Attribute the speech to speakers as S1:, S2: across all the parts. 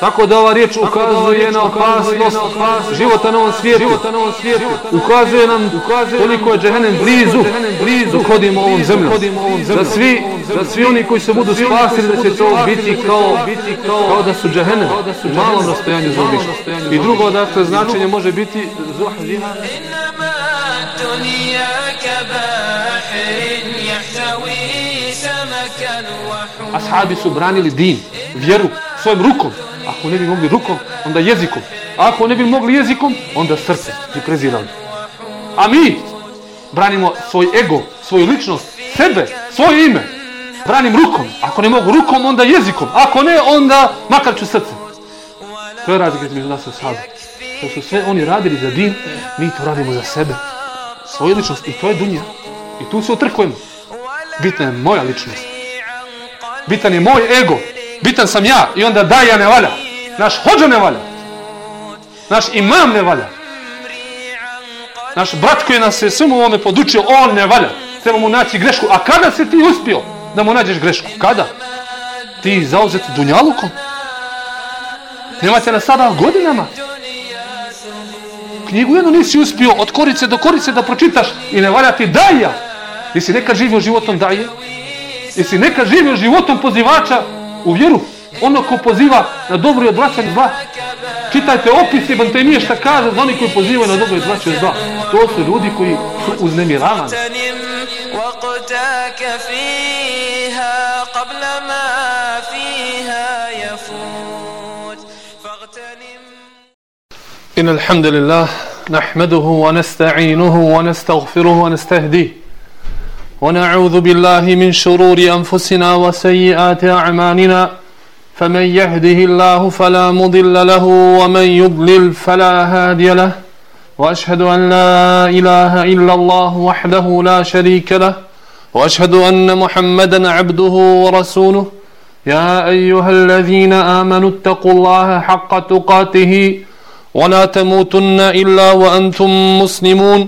S1: Tako da ova riječ ukazuje na opasnost života na ovom svijetu. Ukazuje nam koliko je džehennem blizu, blizu hodimo ovom zemljom. Da svi, da svi oni koji se budu spasili da će to biti kao, kao da su džehennem u malom rastojanju za obično. I drugo, dakle, značenje može biti zuhziha.
S2: إنما الدنيا كبحر يحتوي سمكا وحوتا
S1: Ashabi su branili din, vjeru, svojim rukom. Ako ne bi mogli rukom, onda jezikom. Ako ne bi mogli jezikom, onda srce bi prezirali. A mi branimo svoj ego, svoju ličnost, sebe, svoje ime. Branim rukom. Ako ne mogu rukom, onda jezikom. Ako ne, onda makar ću srce. To je razlika između nas i ashabi. To su sve oni radili za din, mi to radimo za sebe. Svoju ličnost. I to je dunja. I tu se otrkujemo. Bitna je moja ličnost. Bitan je moj ego. Bitan sam ja. I onda daj ja ne valja. Naš hođa ne valja. Naš imam ne valja. Naš brat koji nas je svemu ovome podučio, on ne valja. Treba mu naći grešku. A kada se ti uspio da mu nađeš grešku? Kada? Ti zauzet dunjalukom? Nemate na sada godinama. Knjigu jednu nisi uspio od korice do korice da pročitaš i ne valja ti daja. Jesi nekad živio životom daje? Jesi nekad živio životom pozivača u vjeru? Ono ko poziva na dobro i odvraćanje zla. Čitajte opis Ibn Taymije šta kaže za oni koji pozivaju na dobro i odvraćanje zla. To su ljudi koji su uznemiravani.
S2: اغتنم وقتك فيها قبل ما فيها يفوت فاغتنم
S1: إن الحمد لله نحمده ونستعينه ونستغفره ونستهديه ونعوذ بالله من شرور أنفسنا وسيئات أعمالنا فمن يهده الله فلا مضل له ومن يضلل فلا هادي له وأشهد أن لا إله إلا الله وحده لا شريك له وأشهد أن محمدا عبده ورسوله. يا أيها الذين آمنوا اتقوا الله حق تقاته ولا تموتن إلا وأنتم مسلمون.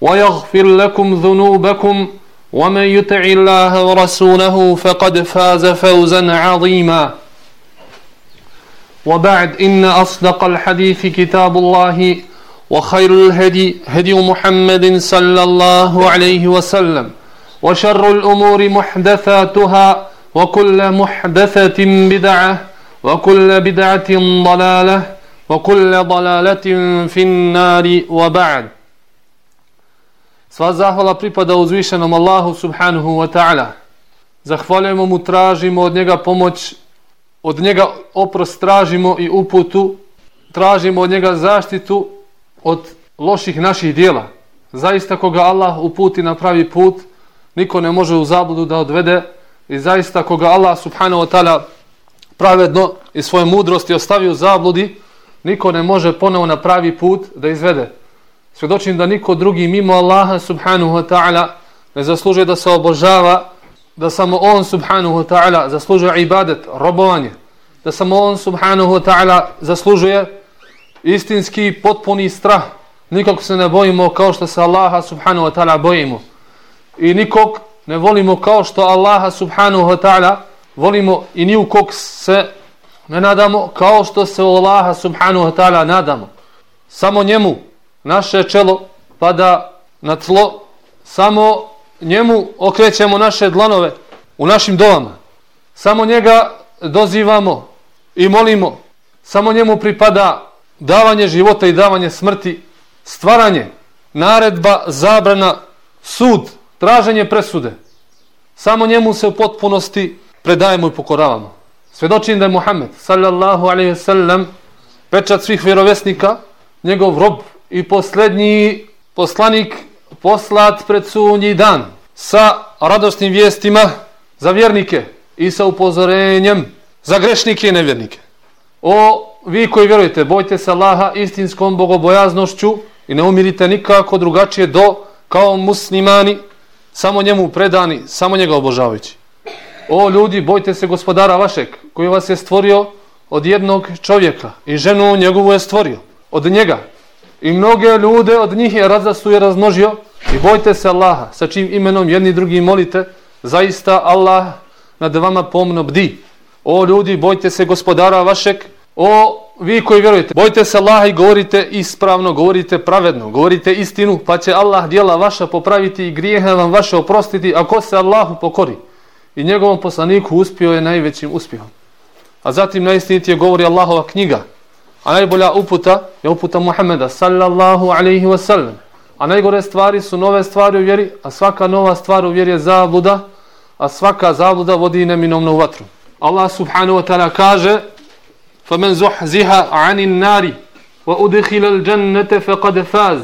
S1: ويغفر لكم ذنوبكم ومن يطع الله ورسوله فقد فاز فوزا عظيما. وبعد إن أصدق الحديث كتاب الله وخير الهدي هدي محمد صلى الله عليه وسلم وشر الأمور محدثاتها وكل محدثة بدعة وكل بدعة ضلالة وكل ضلالة في النار. وبعد Sva zahvala pripada uzvišenom Allahu subhanahu wa ta'ala. Zahvaljujemo mu, tražimo od njega pomoć, od njega oprost tražimo i uputu, tražimo od njega zaštitu od loših naših dijela. Zaista koga Allah uputi na pravi put, niko ne može u zabludu da odvede i zaista koga Allah subhanahu wa ta'ala pravedno i svoje mudrosti ostavi u zabludi, niko ne može ponovo na pravi put da izvede. Svjedočim da niko drugi mimo Allaha subhanahu wa ta'ala ne zaslužuje da se obožava, da samo on subhanahu wa ta'ala zaslužuje ibadet, robovanje, da samo on subhanahu wa ta'ala zaslužuje istinski potpuni strah. Nikog se ne bojimo kao što se Allaha subhanahu wa ta'ala bojimo. I nikog ne volimo kao što Allaha subhanahu wa ta'ala volimo i ni u kog se ne nadamo kao što se Allaha subhanahu wa ta'ala nadamo. Samo njemu naše čelo pada na tlo, samo njemu okrećemo naše dlanove u našim dovama. Samo njega dozivamo i molimo. Samo njemu pripada davanje života i davanje smrti, stvaranje, naredba, zabrana, sud, traženje presude. Samo njemu se u potpunosti predajemo i pokoravamo. Svedočim da je Muhammed, sallallahu alaihi sallam, pečat svih vjerovesnika, njegov rob i posljednji poslanik poslat pred sunji dan. sa radosnim vijestima za vjernike i sa upozorenjem za grešnike i nevjernike. O, vi koji vjerujete, bojte se Allaha istinskom bogobojaznošću i ne umirite nikako drugačije do kao muslimani, samo njemu predani, samo njega obožavajući. O ljudi, bojte se gospodara vašeg, koji vas je stvorio od jednog čovjeka i ženu njegovu je stvorio, od njega. I mnoge ljude od njih je razastuje razmnožio i bojte se Allaha, sa čim imenom jedni drugi molite, zaista Allah nad vama pomno bdi. O ljudi, bojte se gospodara vašeg, o vi koji vjerujete, bojte se Allaha i govorite ispravno, govorite pravedno, govorite istinu, pa će Allah dijela vaša popraviti i grijehe vam vaše oprostiti, ako se Allahu pokori. I njegovom poslaniku uspio je najvećim uspjehom. A zatim najistinitije govori Allahova knjiga. A najbolja uputa je uputa Muhammeda sallallahu alaihi wa sallam. A najgore stvari su nove stvari u vjeri, a svaka nova stvar u vjeri je zabluda, a svaka zabluda vodi neminomno u vatru. Allah subhanahu wa ta'ala kaže فَمَنْ زُحْزِهَا عَنِ النَّارِ وَأُدْخِلَ الْجَنَّةَ فَقَدْ فَازِ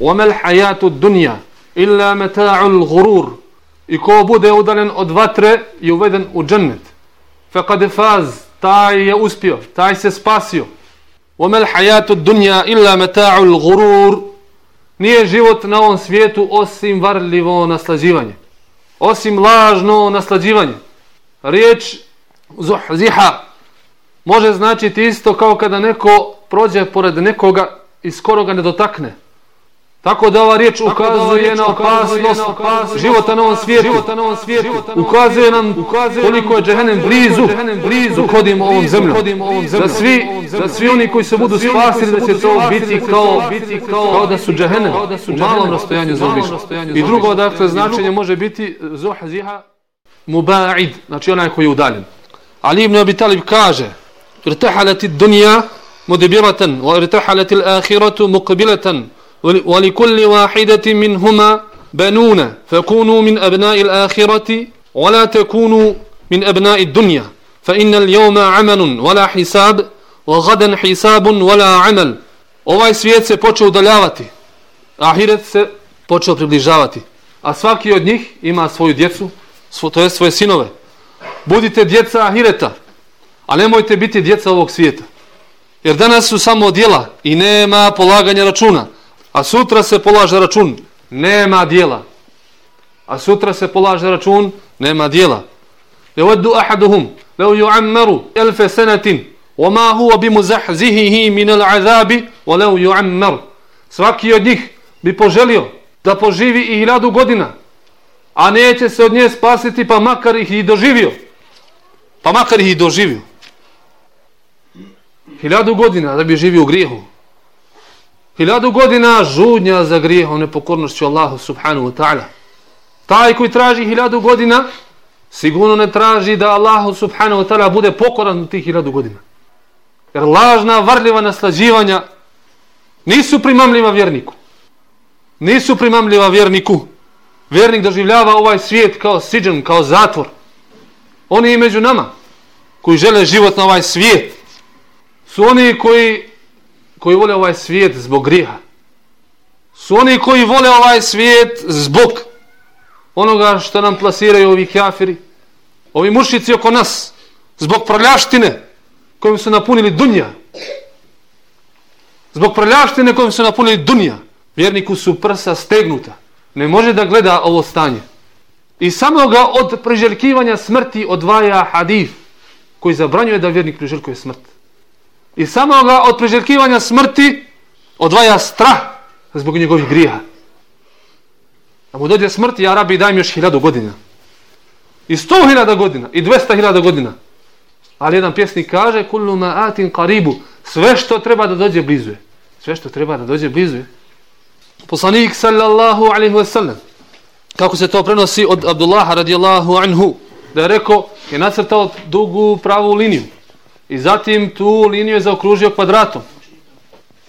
S1: وَمَا الْحَيَاةُ الدُّنْيَا إِلَّا مَتَاعُ الْغُرُورِ I ko bude udaljen od vatre i uveden u džennet. فَقَدْ فَازِ Taj je uspio, taj se spasio. وَمَا الْحَيَاةُ الدُّنْيَا إِلَّا مَتَاعُ الْغُرُورِ Nije život na ovom svijetu osim varljivo naslađivanje. Osim lažno naslađivanje. Riječ zuhziha može značiti isto kao kada neko prođe pored nekoga i skoro ga ne dotakne. Tako da ova riječ ukazuje na opasnost života na ovom svijetu. Života na ovom svijetu. Ukazuje nam koliko je džehennem blizu, blizu kodimo ovom zemlju. Da svi, da svi oni koji se budu spasili da će to biti kao, kao da su džehennem u malom rastojanju za obišu. I drugo, dakle, značenje može biti zuhziha muba'id, znači onaj koji je udaljen. Ali ibn Abi Talib kaže, irtahalat ad-dunya mudbiratan wa irtahalat al-akhiratu muqbilatan wa li kulli wahidatin فكونوا banuna fakunu min ولا تكونوا من wa la takunu min عمل ولا حساب fa حساب ولا عمل wa la hisab wa ghadan wa la 'amal ovaj svijet se počeo udaljavati ahiret se počeo približavati a svaki od njih ima svoju djecu to je svoje sinove budite djeca ahireta A nemojte biti djeca ovog svijeta. Jer danas su samo djela i nema polaganja računa. A sutra se polaže račun, nema djela. A sutra se polaže račun, nema djela. Yawaddu ahaduhum law yu'ammaru alf sanatin wama huwa bimuzahzihi min al'azabi wa law yu'ammar. Svaki od njih bi poželio da poživi i hiljadu godina, a neće se od nje spasiti pa makar ih i doživio. Pa makar ih i doživio hiljadu godina da bi živio u grijehu. Hiljadu godina žudnja za grijehom nepokornošću Allahu subhanahu wa ta'ala. Taj koji traži hiljadu godina, sigurno ne traži da Allahu subhanahu wa ta'ala bude pokoran u tih hiljadu godina. Jer lažna, varljiva naslađivanja nisu primamljiva vjerniku. Nisu primamljiva vjerniku. Vjernik doživljava ovaj svijet kao siđan, kao zatvor. Oni i među nama koji žele život na ovaj svijet su oni koji koji vole ovaj svijet zbog griha. Su oni koji vole ovaj svijet zbog onoga što nam plasiraju ovi kafiri, ovi mušici oko nas, zbog proljaštine kojim su napunili dunja. Zbog proljaštine kojim su napunili dunja, vjerniku su prsa stegnuta. Ne može da gleda ovo stanje. I samo ga od priželjkivanja smrti odvaja hadif koji zabranjuje da vjernik priželjkuje smrt. I samo ga od priželjkivanja smrti odvaja strah zbog njegovih grija. Da mu dođe smrt, ja rabi daj mi još hiljadu godina. I sto hiljada godina, i dvesta hiljada godina. Ali jedan pjesnik kaže, kullu ma'atin karibu, sve što treba da dođe blizu je. Sve što treba da dođe blizu je. Poslanik sallallahu alaihi wa sallam, kako se to prenosi od Abdullaha radijallahu anhu, da je rekao, je nacrtao dugu pravu liniju. I zatim tu liniju je zaokružio kvadratom.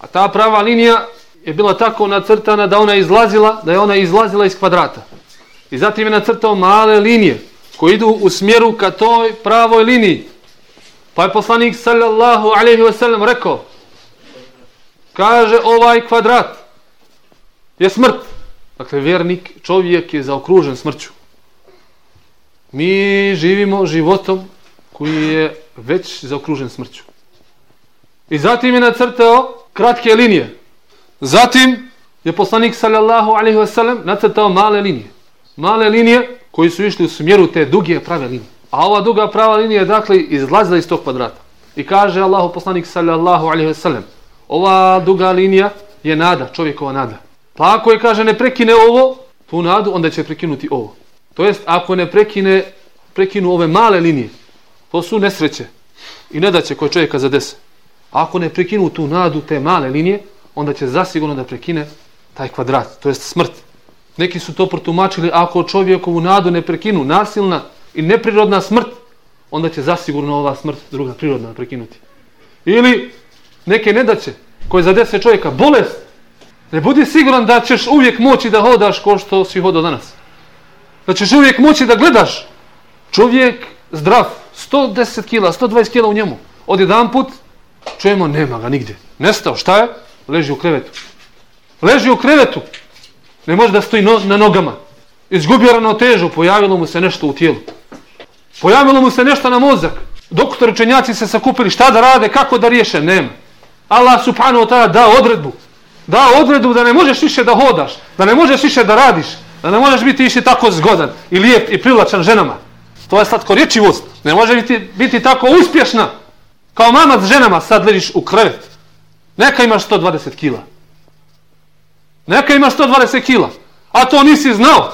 S1: A ta prava linija je bila tako nacrtana da ona izlazila, da je ona izlazila iz kvadrata. I zatim je nacrtao male linije koje idu u smjeru ka toj pravoj liniji. Pa je poslanik sallallahu alejhi ve sellem rekao kaže ovaj kvadrat je smrt. Dakle, vjernik, čovjek je zaokružen smrću. Mi živimo životom koji je već zaokružen smrću. I zatim je nacrtao kratke linije. Zatim je poslanik sallallahu alaihi wasallam nacrtao male linije. Male linije koji su išli u smjeru te duge prave linije. A ova duga prava linija je dakle izlazila iz tog kvadrata. I kaže Allahu poslanik sallallahu alaihi wasallam ova duga linija je nada, čovjekova nada. Pa ako je kaže ne prekine ovo, tu nadu, onda će prekinuti ovo. To jest ako ne prekine, prekinu ove male linije, to su nesreće i nedaće će koje čovjeka zadese. Ako ne prekinu tu nadu, te male linije, onda će zasigurno da prekine taj kvadrat, to jest smrt. Neki su to protumačili, ako čovjekovu nadu ne prekinu, nasilna i neprirodna smrt, onda će zasigurno ova smrt druga prirodna prekinuti. Ili neke nedaće koje zadese čovjeka, bolest, ne budi siguran da ćeš uvijek moći da hodaš ko što si hodao danas. Da ćeš uvijek moći da gledaš čovjek zdrav, 110 kila, 120 kila u njemu. Od jedan put čujemo, nema ga nigdje. Nestao, šta je? Leži u krevetu. Leži u krevetu. Ne može da stoji no, na nogama. Izgubio rano težu, pojavilo mu se nešto u tijelu. Pojavilo mu se nešto na mozak. Doktori čenjaci se sakupili šta da rade, kako da riješe, nema. Allah subhanahu wa ta'ala da odredbu. Da odredbu da ne možeš više da hodaš, da ne možeš više da radiš, da ne možeš biti više tako zgodan i lijep i privlačan ženama. To je slatkorječivost. Ne može biti, biti tako uspješna kao mama s ženama sad ležiš u krevet. Neka imaš 120 kila. Neka imaš 120 kila. A to nisi znao.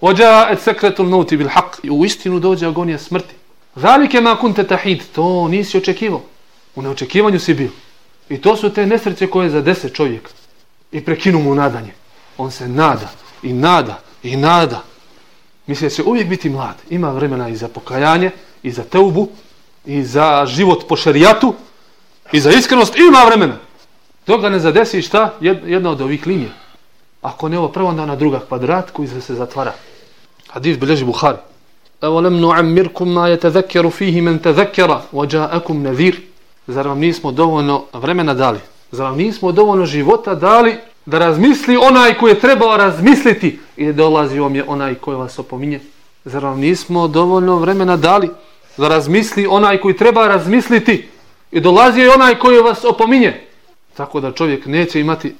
S1: Ođa et sekretul nauti bil haq. I u istinu dođe agonija smrti. Zalike ma kunte tahid. To nisi očekivao. U neočekivanju si bio. I to su te nesreće koje za čovjek. I prekinu mu nadanje. On se nada i nada i nada. Mislim da će uvijek biti mlad. Ima vremena i za pokajanje, i za teubu, i za život po šerijatu, i za iskrenost. Ima vremena. Dok ga ne zadesi šta? Jedna od ovih linija. Ako ne ovo prvo, onda na druga kvadrat koji se zatvara. Hadis bilježi Buhari. Evo lem nu'ammirkum ma je tezekeru fihi men tezekera, ođa'akum nevir. Zar vam nismo dovoljno vremena dali? Zar vam nismo dovoljno života dali da razmisli onaj koji je trebao razmisliti i dolazi vam je onaj koji vas opominje? Zar vam nismo dovoljno vremena dali da razmisli onaj koji treba razmisliti i dolazi je onaj koji vas opominje? Tako da čovjek neće imati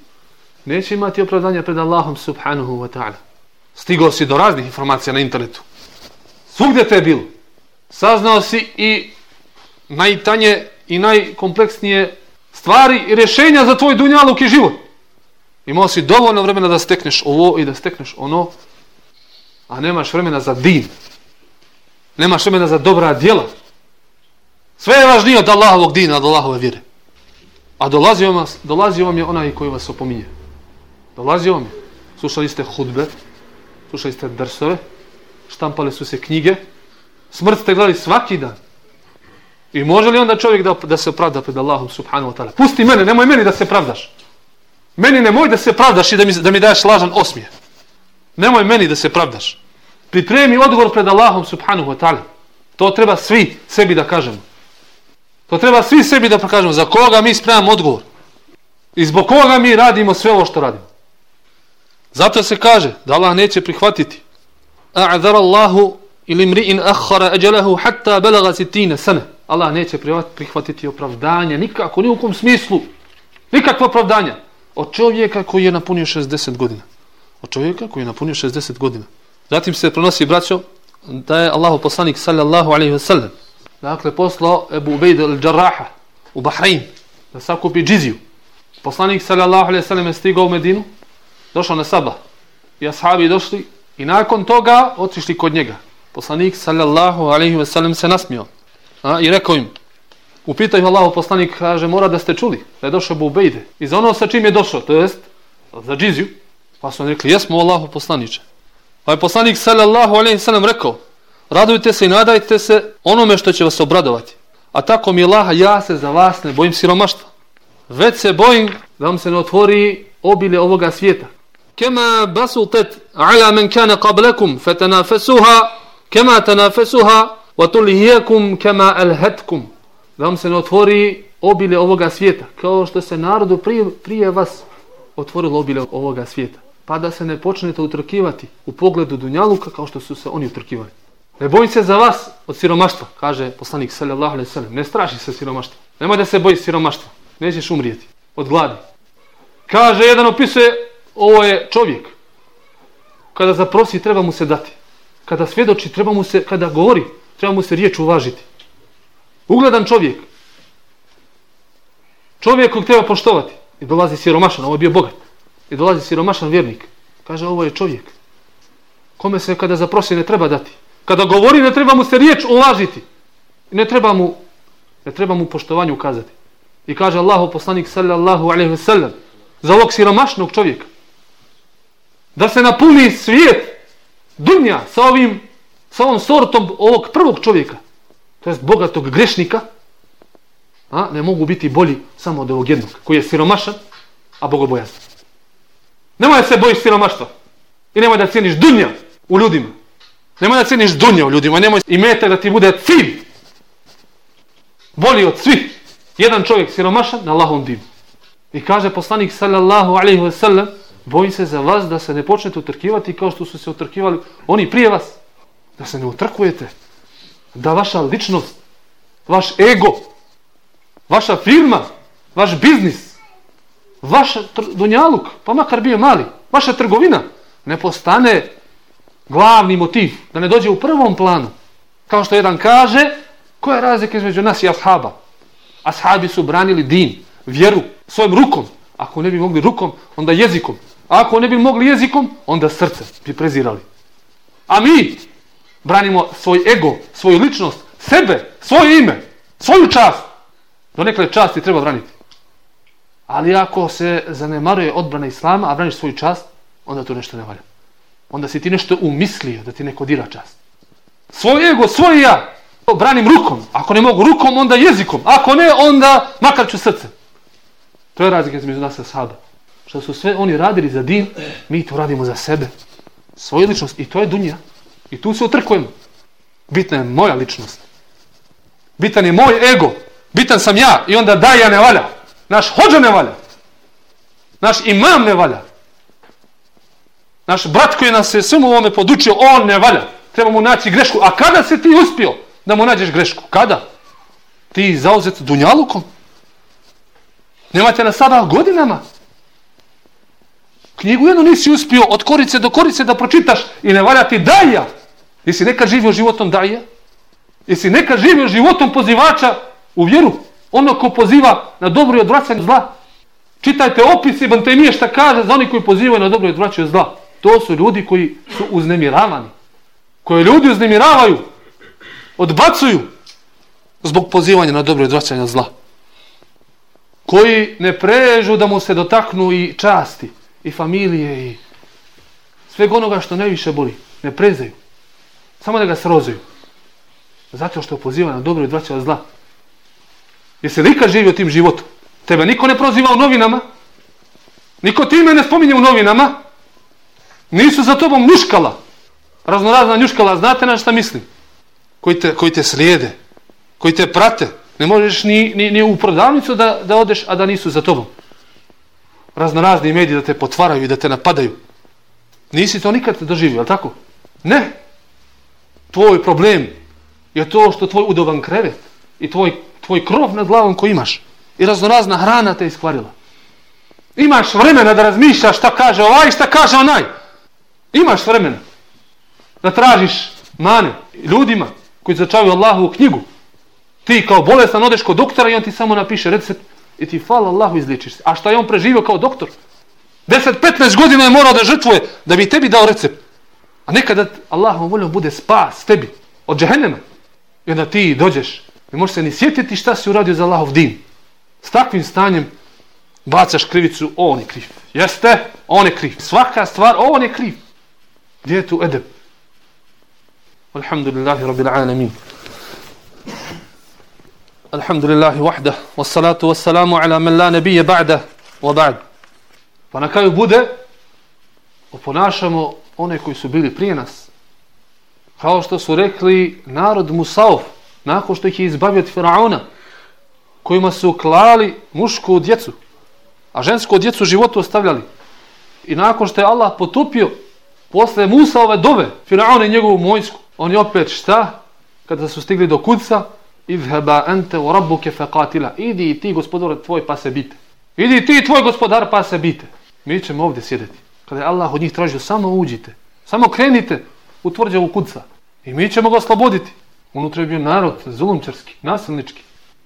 S1: neće imati opravdanja pred Allahom subhanahu wa ta'ala. Stigao si do raznih informacija na internetu. Svugdje te je bilo. Saznao si i najtanje i najkompleksnije stvari i rješenja za tvoj dunjaluk i život. Imao si dovoljno vremena da stekneš ovo i da stekneš ono, a nemaš vremena za din. Nemaš vremena za dobra djela. Sve je važnije od Allahovog dina, od Allahove vjere. A dolazi vam, dolazi vam je onaj koji vas opominje. Dolazi vam je. Slušali ste hudbe, slušali ste drsove, štampale su se knjige, smrt ste gledali svaki dan. I može li onda čovjek da, da se opravda pred Allahom subhanahu wa ta'ala? Pusti mene, nemoj meni da se pravdaš. Meni nemoj da se pravdaš i da mi, da mi daješ lažan osmije. Nemoj meni da se pravdaš. Pripremi odgovor pred Allahom subhanahu wa ta'ala. To treba svi sebi da kažemo. To treba svi sebi da kažemo. Za koga mi spremamo odgovor? I zbog koga mi radimo sve ovo što radimo? Zato se kaže da Allah neće prihvatiti. A'adhar Allahu ili mri'in akhara ajalahu hatta belaga sitine sana. Allah neće prihvatiti opravdanje nikako, ni u kom smislu. Nikakvo opravdanje. Od čovjeka koji je napunio 60 godina. Od čovjeka koji je napunio 60 godina. Zatim se pronosi, braćo, da je Allahu poslanik sallallahu alejhi ve sellem dakle poslao Ebu Ubejd al-Jarraha u Bahrein da sakupi džiziju. Poslanik sallallahu alejhi ve sellem je stigao u Medinu, došao na Saba i ashabi došli i nakon toga otišli kod njega. Poslanik sallallahu alejhi ve sellem se nasmio a, i rekao im, Upita ih Allahu poslanik, kaže, mora da ste čuli da je došao Bubejde. I za ono sa čim je došao, to jest za džiziju, pa su oni rekli, jesmo Allahu poslaniče. Pa je poslanik sallallahu alaihi sallam rekao, radujte se i nadajte se onome što će vas obradovati. A tako mi je laha, ja se za vas ne bojim siromaštva. Već se bojim da vam se ne otvori obile ovoga svijeta. Kema basutet ala men kana qablakum fatanafasuha kema tanafasuha wa tulhiyakum kama alhatkum da vam se ne otvori obile ovoga svijeta kao što se narodu prije, prije vas otvorilo obile ovoga svijeta pa da se ne počnete utrkivati u pogledu Dunjaluka kao što su se oni utrkivali. Ne bojim se za vas od siromaštva, kaže poslanik sallallahu alejhi ve sellem. Ne straši se siromaštva. Nemoj da se bojiš siromaštva. Nećeš umrijeti od gladi. Kaže jedan opisuje ovo je čovjek. Kada zaprosi treba mu se dati. Kada svjedoči treba mu se kada govori treba mu se riječ uvažiti. Ugledan čovjek. Čovjek kog treba poštovati. I dolazi siromašan, ovo je bio bogat. I dolazi siromašan vjernik. Kaže ovo je čovjek. Kome se kada zaprosi ne treba dati. Kada govori ne treba mu se riječ uvažiti. I ne treba mu, ne treba mu poštovanju ukazati. I kaže Allahu poslanik sallallahu alaihi ve sellem za ovog siromašnog čovjeka. Da se napuni svijet dunja sa ovim sa ovom sortom ovog prvog čovjeka. To jest bogatog grešnika. A, ne mogu biti bolji samo od ovog jednog koji je siromašan, a bogobojazan. Nemoj da se bojiš siromaštva. I nemoj da cijeniš dunja u ljudima. Nemoj da cijeniš dunja u ljudima. Nemoj imeti da ti bude cilj. Bolji od svih. Jedan čovjek siromašan na Allahom dinu. I kaže poslanik sallallahu alaihi wa sallam bojim se za vas da se ne počnete utrkivati kao što su se utrkivali oni prije vas. Da se ne utrkujete. Da vaša ličnost, vaš ego, vaša firma, vaš biznis, vaš dunjaluk, pa makar bio mali, vaša trgovina, ne postane glavni motiv, da ne dođe u prvom planu. Kao što jedan kaže, koja je razlika između nas i ashaba? Ashabi su branili din, vjeru, svojim rukom. Ako ne bi mogli rukom, onda jezikom. A ako ne bi mogli jezikom, onda srce bi prezirali. A mi branimo svoj ego, svoju ličnost, sebe, svoje ime, svoju čast. Do nekle časti treba braniti. Ali ako se zanemaruje odbrana islama, a braniš svoju čast, onda to nešto ne valja. Onda si ti nešto umislio da ti neko dira čast. Svoj ego, svoj ja, branim rukom. Ako ne mogu rukom, onda jezikom. Ako ne, onda makar ću srce. To je razlika između nas i sahaba. Što su sve oni radili za din, mi to radimo za sebe. Svoju ličnost. I to je dunja. I tu se otrkujemo. Bitna je moja ličnost. Bitan je moj ego. Bitan sam ja. I onda da ja ne valja. Naš hođa ne valja. Naš imam ne valja. Naš brat koji nas je svemu ovome podučio, on ne valja. Treba mu naći grešku. A kada se ti uspio da mu nađeš grešku? Kada? Ti zauzet dunjalukom? Nemate na sada godinama. Knjigu jednu nisi uspio od korice do korice da pročitaš i ne valja ti daja. Jesi nekad živio životom daje? Jesi nekad živio životom pozivača u vjeru? Ono ko poziva na dobro i odvraćanje zla. Čitajte opis i Bantemije šta kaže za oni koji pozivaju na dobro i odvraćaju zla. To su ljudi koji su uznemiravani. Koje ljudi uznemiravaju. Odbacuju. Zbog pozivanja na dobro i odvraćanja zla koji ne prežu da mu se dotaknu i časti, i familije, i sveg onoga što najviše boli. Ne prezaju. Samo da ga srozuju. Zato što poziva na dobro i odvraća zla. Jesi li ikad živio tim životom? Tebe niko ne proziva u novinama? Niko ti ime ne spominje u novinama? Nisu za tobom njuškala. Raznorazna njuškala, znate na šta mislim? Koji te, koji te slijede, koji te prate, Ne možeš ni, ni, ni u prodavnicu da, da odeš, a da nisu za tobom. Razno razni mediji da te potvaraju i da te napadaju. Nisi to nikad doživio, ali tako? Ne. Tvoj problem je to što tvoj udoban krevet i tvoj, tvoj krov nad glavom koji imaš i raznorazna hrana te iskvarila. Imaš vremena da razmišljaš šta kaže ovaj, šta kaže onaj. Imaš vremena da tražiš mane ljudima koji začavaju Allahu u knjigu Ti kao bolestan odeš kod doktora i on ti samo napiše recept i ti fala Allahu izličiš se. A šta je on preživio kao doktor? 10-15 godina je morao da žrtvuje da bi tebi dao recept. A nekada Allahom voljom bude spas tebi od džahenema. I onda ti dođeš Ne možeš se ni sjetiti šta si uradio za Allahov din. S takvim stanjem bacaš krivicu, on je kriv. Jeste, on je kriv. Svaka stvar, on je kriv. Gdje je tu edeb? Alhamdulillahi rabbil alamin. Alhamdulillahi wahda. Wassalatu wassalamu ala man la nebije ba'da. Wa ba'd. Pa na kraju bude oponašamo one koji su bili prije nas. Kao što su rekli narod Musaov, nakon što ih je izbavio od Firauna, kojima su klali mušku djecu, a žensku djecu životu ostavljali. I nakon što je Allah potupio posle Musaove dove, Firauna i njegovu mojsku, oni opet šta? Kada su stigli do kuca, idheba ente u rabbuke faqatila. Idi i ti gospodar tvoj pa se bite. Idi ti tvoj gospodar pa se bite. Mi ćemo ovdje sjedeti. Kada je Allah od njih tražio, samo uđite. Samo krenite u tvrđavu kuca. I mi ćemo ga osloboditi. Unutra je bio narod, zulumčarski, nasilnički.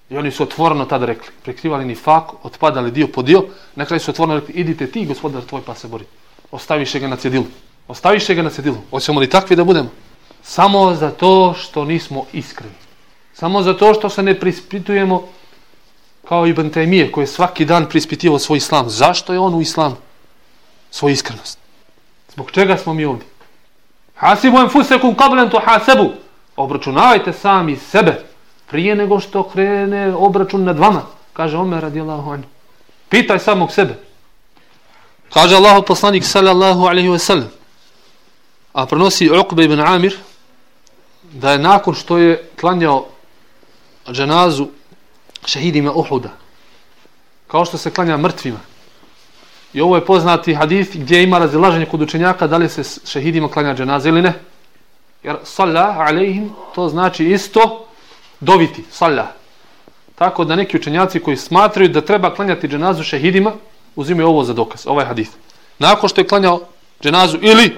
S1: I oni su otvoreno tada rekli, prekrivali ni fak, otpadali dio po dio, na kraju su otvoreno rekli, idite ti, gospodar tvoj, pa se bori. Ostaviše ga na cjedilu. Ostaviše ga na cjedilu. Hoćemo li takvi da budemo? Samo za to što nismo iskreni. Samo za to što se ne prispitujemo kao Ibn Taymije, koji je svaki dan prispitivao svoj islam. Zašto je on u islamu? Svoju iskrenost. Zbog čega smo mi ovdje? Hasibu enfusekum kablen tu hasebu. Obračunavajte sami sebe prije nego što krene obračun nad vama. Kaže Omer radijallahu anhu. Pitaj samog sebe. Kaže Allah poslanik sallallahu alaihi ve sellem. A prenosi Uqba ibn Amir da je nakon što je klanjao dženazu šehidima Uhuda kao što se klanja mrtvima i ovo je poznati hadis gdje ima razilaženje kod učenjaka da li se šehidima klanja dženaze ili ne jer salla alejhim to znači isto doviti, salla tako da neki učenjaci koji smatraju da treba klanjati dženazu šehidima uzimaju ovo za dokaz, ovaj hadis. nakon što je klanjao dženazu ili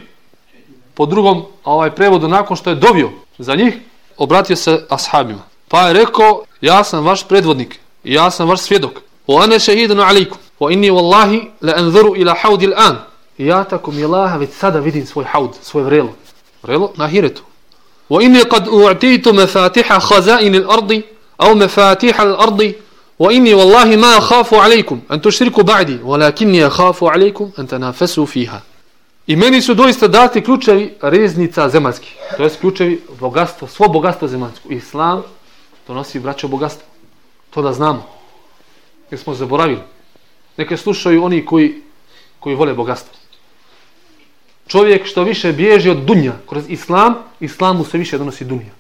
S1: po drugom ovaj prevodu nakon što je dovio za njih obratio se ashabima pa je rekao ja sam vaš predvodnik ja sam vaš svjedok wa ana shahidun alikum wa inni wallahi la anzuru ila haudi al-an ja tako mi Allah već sada vidim svoj haud svoj vrelo vrelo na hiretu wa inni qad u'titu mafatiha khazain al-ardi aw mafatiha al-ardi wa inni wallahi ma khafu alaykum an tushriku ba'di walakinni akhafu alaykum an tanafasu fiha I meni su doista dati ključevi reznica zemaljski. To je ključevi bogatstvo, svo bogatstvo zemaljsko. Islam donosi braćo bogatstvo. To da znamo. Jer smo zaboravili. Neke slušaju oni koji, koji vole bogatstvo. Čovjek što više bježi od dunja kroz islam, islamu se više donosi dunja.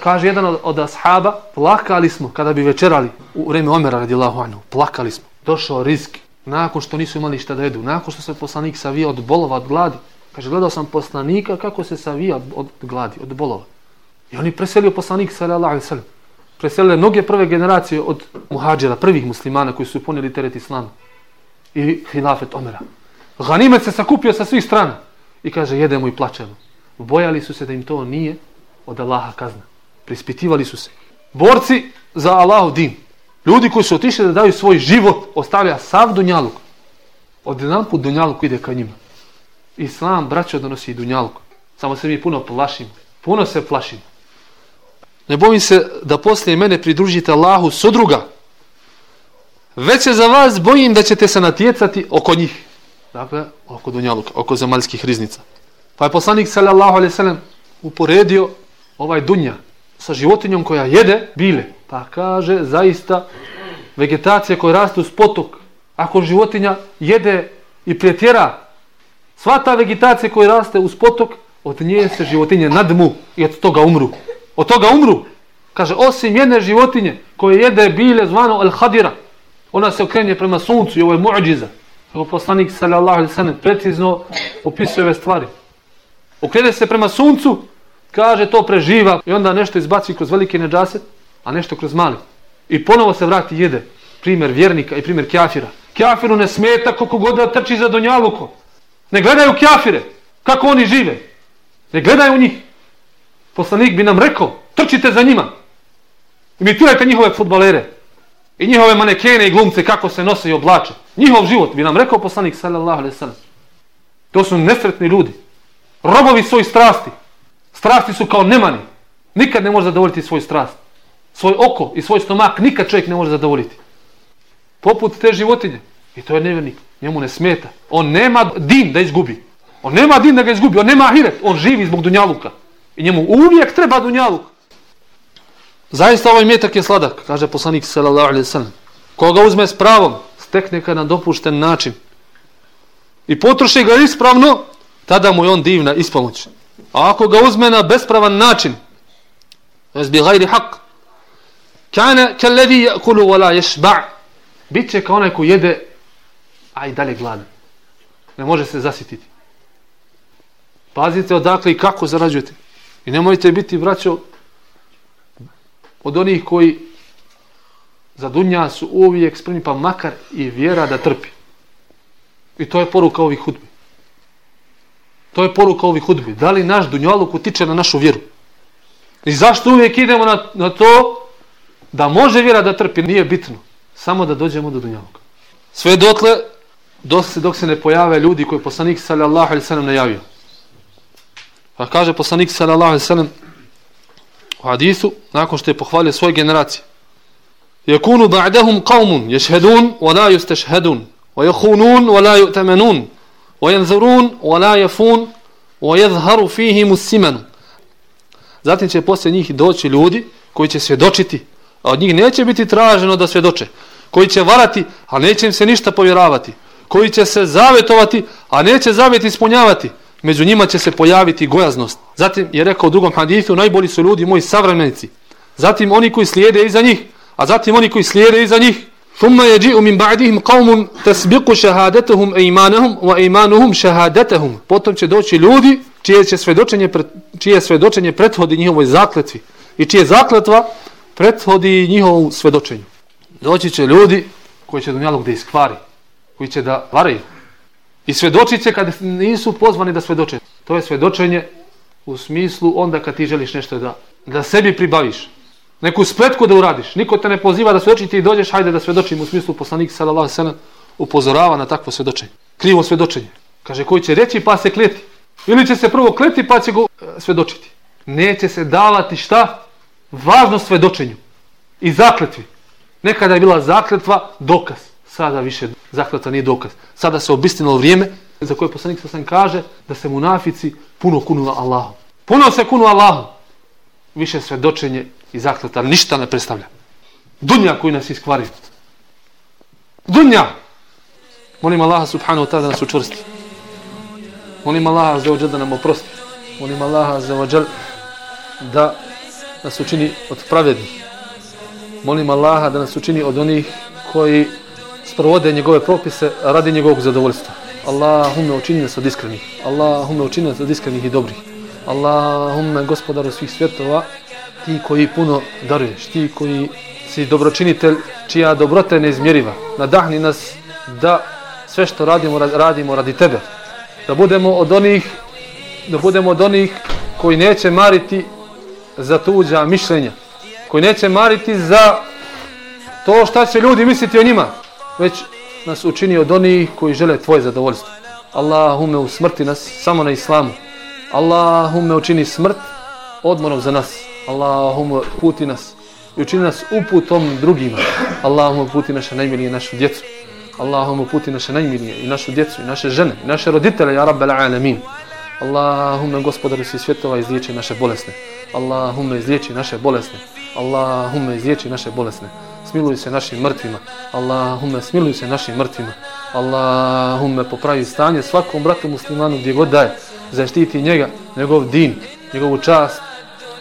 S1: Kaže jedan od, od ashaba, plakali smo kada bi večerali u vreme Omera radijallahu anhu. Plakali smo. Došao rizik nakon što nisu imali šta da jedu, nakon što se poslanik savija od bolova, od gladi. Kaže, gledao sam poslanika kako se savija od gladi, od bolova. I oni preselio poslanik sallallahu alejhi ve sellem. Preselile mnoge prve generacije od muhadžira, prvih muslimana koji su ponijeli teret islama. I hilafet Omera. Ganimet se sakupio sa svih strana. I kaže, jedemo i plačemo. Bojali su se da im to nije od Allaha kazna. Prispitivali su se. Borci za Allahu din. Ljudi koji su otišli da daju svoj život, ostavlja sav dunjaluk. Od jedan put dunjaluk ide ka njima. Islam, braćo, donosi dunjaluk. Samo se mi puno plašimo. Puno se plašimo. Ne bojim se da poslije mene pridružite Allahu sudruga. Već se za vas bojim da ćete se natjecati oko njih. Dakle, oko Dunjaluka, oko zemaljskih riznica. Pa je poslanik sallallahu alaihi sallam uporedio ovaj Dunja sa životinjom koja jede bile. Pa kaže, zaista, vegetacija koja raste uz potok, ako životinja jede i pretjera, sva ta vegetacija koja raste uz potok, od nje se životinje nadmu i od toga umru od toga umru. Kaže, osim jedne životinje koje jede bile zvano Al-Hadira, ona se okrenje prema suncu i ovo je muđiza. Kako poslanik sallallahu alaihi sallam precizno opisuje ove stvari. Okrene se prema suncu, kaže to preživa i onda nešto izbaci kroz velike neđase, a nešto kroz mali. I ponovo se vrati jede. Primjer vjernika i primjer kjafira. Kjafiru ne smeta koliko god da trči za donjalukom. Ne gledaju kjafire. Kako oni žive. Ne gledaju njih poslanik bi nam rekao, trčite za njima. Imitirajte njihove futbalere. I njihove manekene i glumce kako se nose i oblače. Njihov život bi nam rekao poslanik sallallahu alaihi sallam. To su nesretni ljudi. Robovi svoj strasti. Strasti su kao nemani. Nikad ne može zadovoljiti svoj strast. Svoj oko i svoj stomak nikad čovjek ne može zadovoljiti. Poput te životinje. I to je nevjernik. Njemu ne smeta. On nema din da izgubi. On nema din da ga izgubi. On nema ahiret. On živi zbog dunjaluka. I njemu uvijek treba dunjaluk. Zaista ovaj metak je sladak, kaže poslanik sallallahu alaihi sallam. Koga uzme s pravom, stekne ga na dopušten način. I potroši ga ispravno, tada mu je on divna ispomoć. A ako ga uzme na bespravan način, bez bi gajri hak, kane kellevi jakulu wala ješba' bit će kao onaj ko jede, a i dalje gladan. ne može se zasititi. Pazite odakle i kako zarađujete. I nemojte biti, braćo, od onih koji za dunja su uvijek spremni, pa makar i vjera da trpi. I to je poruka ovih hudbi. To je poruka ovih hudbi. Da li naš dunjaluk utiče na našu vjeru? I zašto uvijek idemo na, na to da može vjera da trpi? Nije bitno. Samo da dođemo do dunjaluka. Sve dotle, dok se, dok se ne pojave ljudi koji poslanik sallallahu alaihi sallam najavio. Pa kaže poslanik sallallahu alejhi ve sellem u hadisu, nakon što je pohvalio svoje generacije. Jekunu ba'dahum قوم يشهدون wa la ويخونون wa yakhunun wa la yu'tamanun wa yanzurun wa la yafun wa yadhharu fihim as-siman. Zatim će posle njih doći ljudi koji će svjedočiti, a od njih neće biti traženo da svjedoče. Koji će varati, a neće im se ništa povjeravati. Koji će se zavetovati, a neće zavet ispunjavati među njima će se pojaviti gojaznost. Zatim je rekao u drugom hadithu, najbolji su ljudi moji savremenici. Zatim oni koji slijede iza njih, a zatim oni koji slijede iza njih. Thumma yaji'u min ba'dihim qaumun tasbiqu shahadatuhum imanuhum wa imanuhum shahadatuhum. Potom će doći ljudi čije će svedočenje čije svedočenje prethodi njihovoj zakletvi i čije zakletva prethodi njihovom svedočenju. Doći će ljudi koji će dunjalog da iskvari, koji će da varaju, I svedočit će kad nisu pozvani da svedoče. To je svedočenje u smislu onda kad ti želiš nešto da, da sebi pribaviš. Neku spletku da uradiš. Niko te ne poziva da svedoči ti dođeš, hajde da svedočim u smislu poslanik sallallahu sallam upozorava na takvo svedočenje. Krivo svedočenje. Kaže koji će reći pa se kleti. Ili će se prvo kleti pa će go e, svedočiti. Neće se davati šta? Važno svedočenju. I zakletvi. Nekada je bila zakletva dokaz sada više zahvata nije dokaz. Sada se obistinilo vrijeme za koje poslanik sa sam kaže da se munafici puno kunu Allahu. Puno se kunu Allahu. Više svedočenje i zakletva ništa ne predstavlja. Dunja koji nas iskvari. Dunja! Molim Allaha subhanahu wa ta'ala da nas učvrsti. Molim Allaha za ođel da nam oprosti. Molim Allaha za ođel da nas učini od pravednih. Molim Allaha da nas učini od onih koji sprovode njegove propise radi njegovog zadovoljstva. Allahumme učini nas od iskrenih. Allahumme učini nas od iskrenih i dobrih. Allahumme gospodaru svih svjetova, ti koji puno daruješ, ti koji si dobročinitelj, čija dobrota je neizmjeriva. Nadahni nas da sve što radimo, radimo radi tebe. Da budemo od onih da budemo od onih koji neće mariti za tuđa mišljenja. Koji neće mariti za to šta će ljudi misliti o njima već nas učini od onih koji žele tvoje zadovoljstvo. Allahume usmrti nas samo na islamu. Allahume učini smrt odmorom za nas. Allahume puti nas i učini nas uputom drugima. Allahume puti naše najmilije i našu djecu. Allahume puti naše najmilije i našu djecu i naše žene i naše roditele, ja rabbel alamin. Allahume gospodari svi svjetova izliječi naše bolesne. Allahume izliječi naše bolesne. Allahume izliječi naše bolesne smiluj se našim mrtvima. Allahumme, smiluj se našim mrtvima. Allahumme, popravi stanje svakom bratu muslimanu gdje god daje. Zaštiti njega, njegov din, njegovu čast,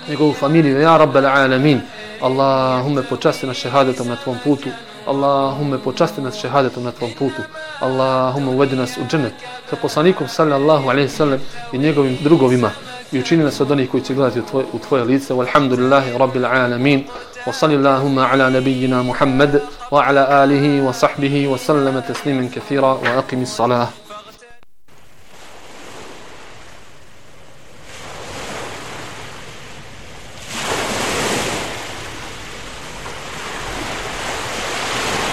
S1: njegovu familiju. Ja, rabbel alamin. Allahumme, počasti nas šehadetom na tvom putu. Allahumme, počasti nas šehadetom na tvom putu. Allahumme, uvedi nas u dženet. Sa poslanikom, sallallahu alaihi sallam, i njegovim drugovima. I učini nas od onih koji će gledati u tvoje, u tvoje lice. Walhamdulillahi, rabbil alamin. وصل اللهم على نبينا محمد وعلى آله وصحبه وسلم تسليما كثيرا وأقم الصلاة